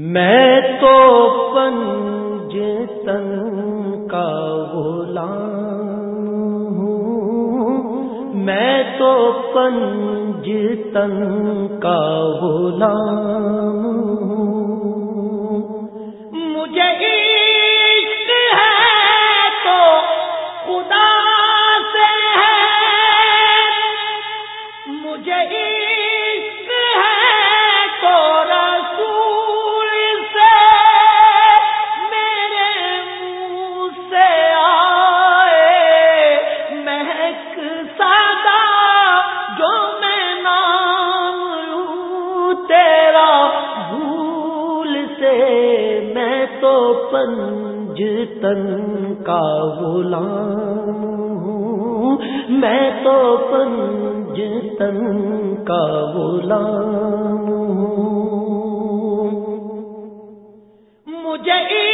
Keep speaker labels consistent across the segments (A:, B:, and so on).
A: میں تو پنج تن کا غلام ہوں۔ میں تو پنج تن کا غلام ہوں۔
B: مجھے پنج تن کا غلام ہوں۔ میں تو پنج تن کا غلام ہوں۔ مجھے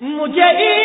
B: مجھے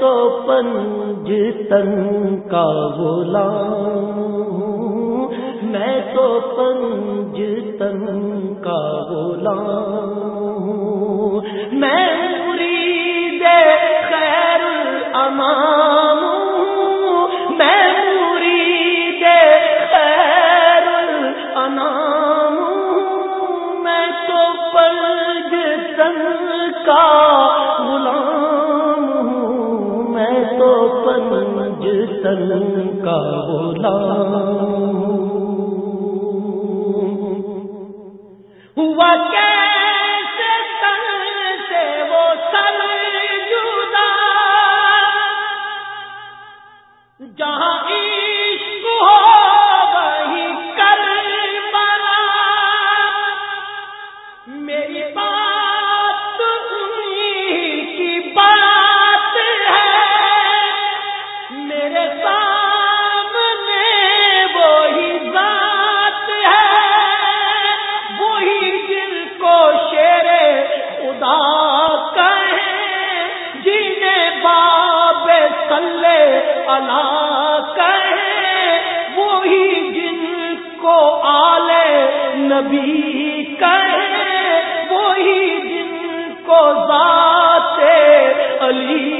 B: تو پنج تن کا غلام ہوں میں تو پنج تن کا غلام۔ پنج تن کا بولا ہوا کیا نبی کہیں وہی جن کو ذات علی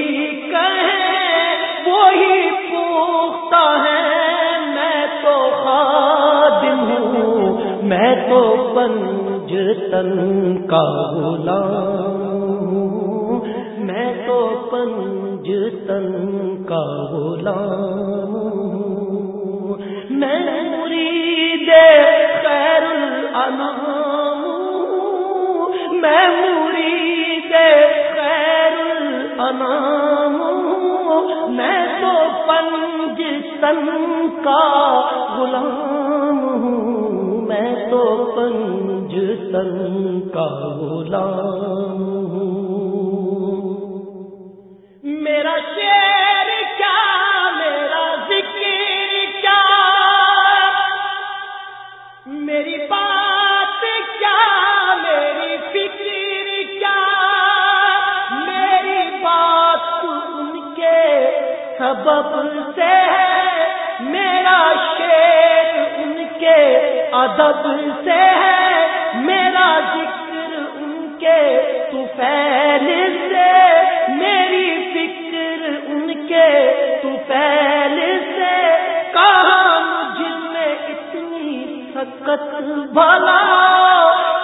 B: تو تن کا غلام۔ ہوں میں تو پنج تن کا غلام۔ ہوں میں مرید خیر الانام ہوں میں مرید خیر الانام ہوں میں تو پنج تن کا پنج تن کا غلام ہوں۔ میرا شیر کیا، میرا ذکر کیا؟ میری بات کیا، میری فکر کیا؟ میری بات ان کے سبب سے ہے۔ میرا شیر ان کے ادب سے ہے۔ میرا ذکر ان کے توفیل سے، میری فکر ان کے توفیل سے۔ کہاں مجھ میں اتنی سکت بھلا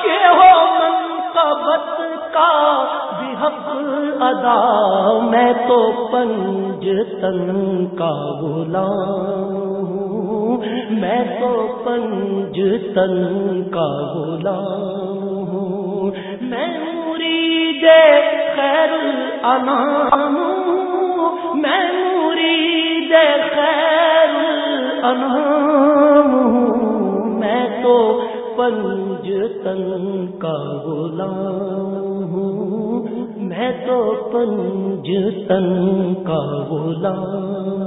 B: کہ ہو منقبت کا بھی حق ادا؟ میں تو پنج تن کا غلام۔
A: میں تو پنج تن کا غلام ہوں۔ میں مرید خیر الانام ہوں۔ میں مرید خیر الانام ہوں۔ میں تو پنج تن کا غلام ہوں۔ میں تو پنج تن کا غلام